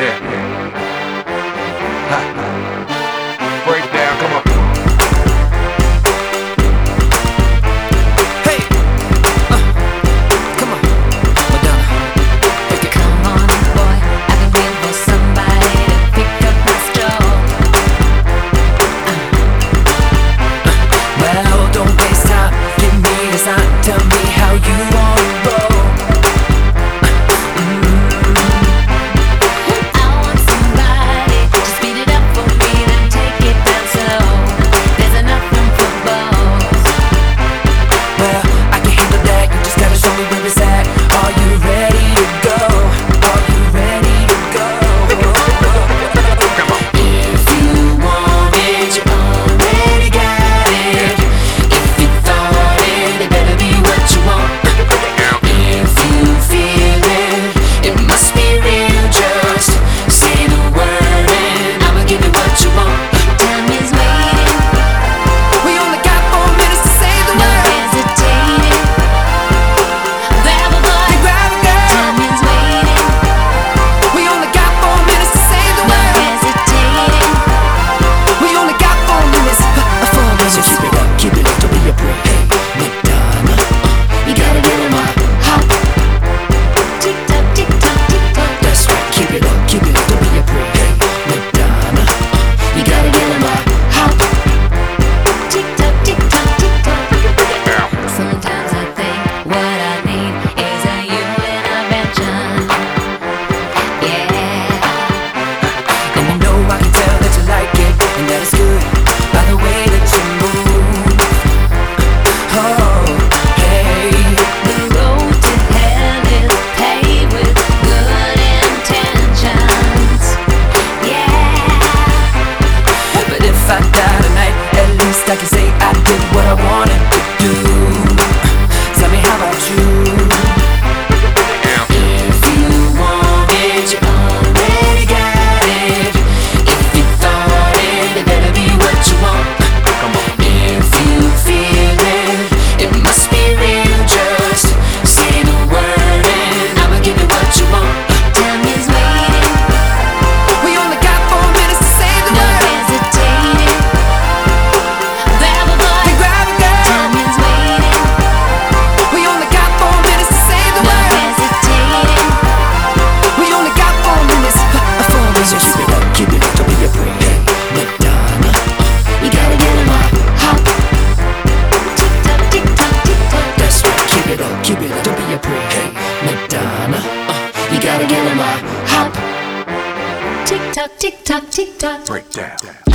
Yeah. tick tock, tick tock, tick tock. Break down.